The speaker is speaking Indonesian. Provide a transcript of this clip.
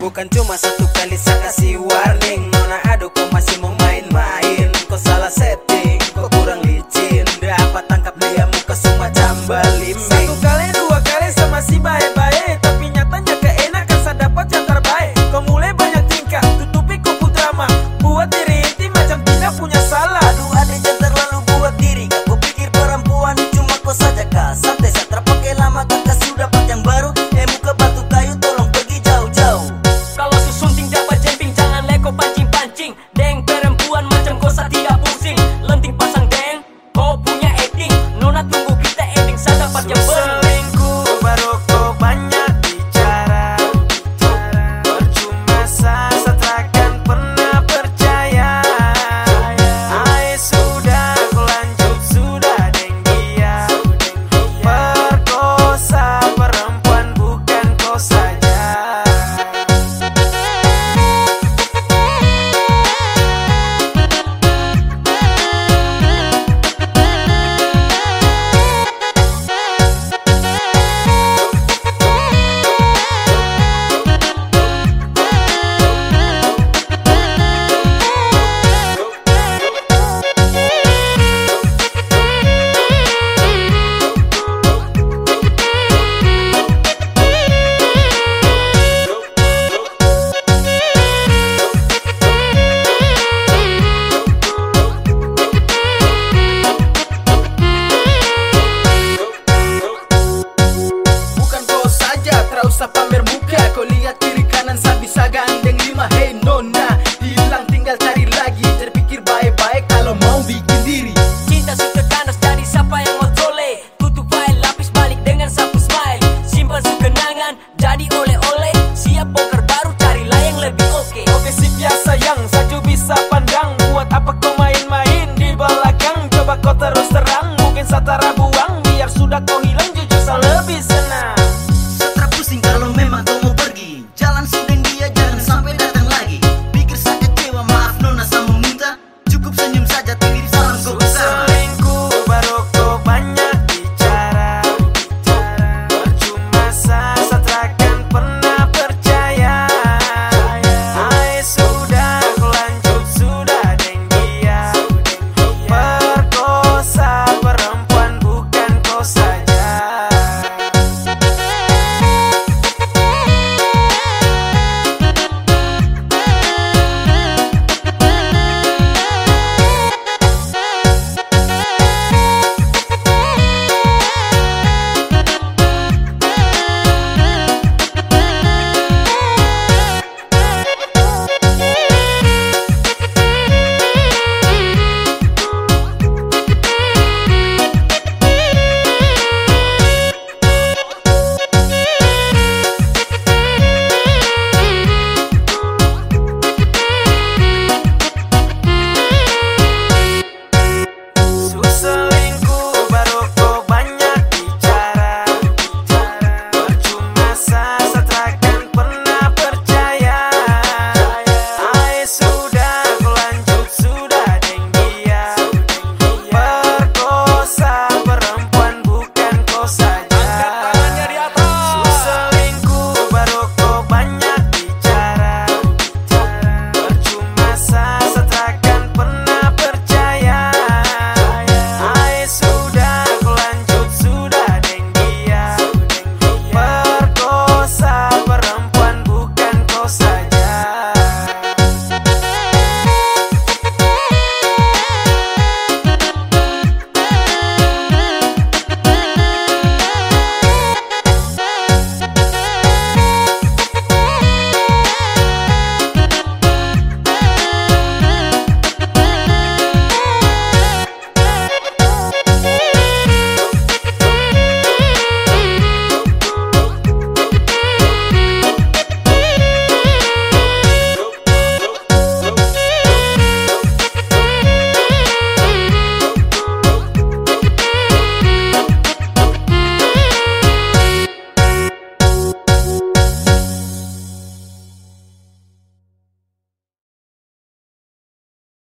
Bukan cuma satu kali saya kasih warning. Nona aduh kau masih mau main-main. Kau salah setting,